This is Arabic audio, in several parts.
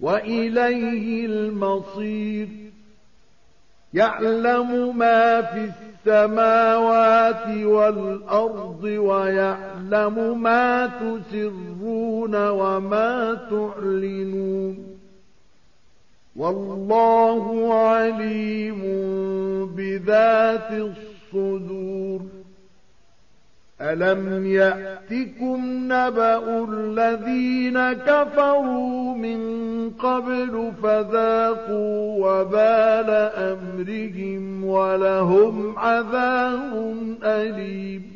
وإليه المصير. يعلم ما في السماوات والأرض ويعلم ما تسرون وما تعلنون. والله عليم بذات الصدور. ألم يأتكم نبأ الذين كفروا من قبل فذاقوا وبال أمرهم ولهم عذاب أليم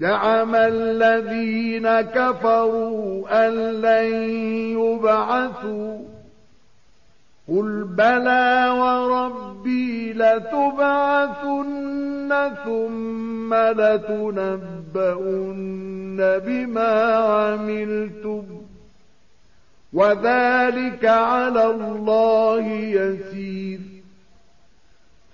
زعم الذين كفروا أن لن يبعثوا قل بلى وربي لتبعثن ثم لتنبؤن بما عملتم وذلك على الله يسير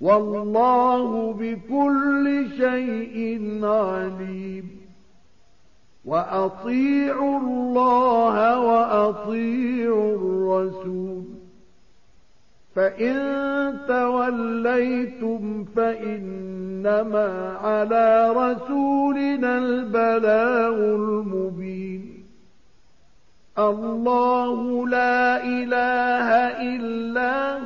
والله بكل شيء عليم. وأطيعوا الله وأطيعوا الرسول. فإن توليتم فإنما على رسولنا البلاغ المبين. الله لا إله إلا هو.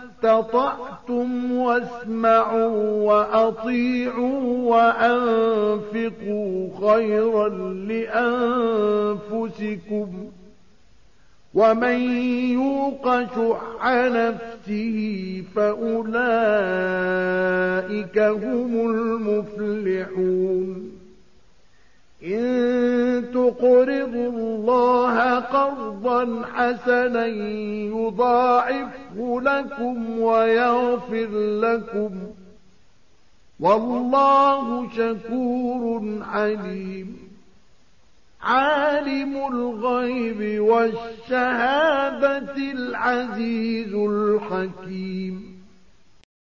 استطعتم واسمعوا وأطيعوا وأنفقوا خيرا لأنفسكم ومن يوق شح نفسه فأولئك هم المفلحون إن الله قرضا حسنا يضاعفه لكم ويغفر لكم. والله شكور عليم عالم الغيب والشهادة العزيز الحكيم.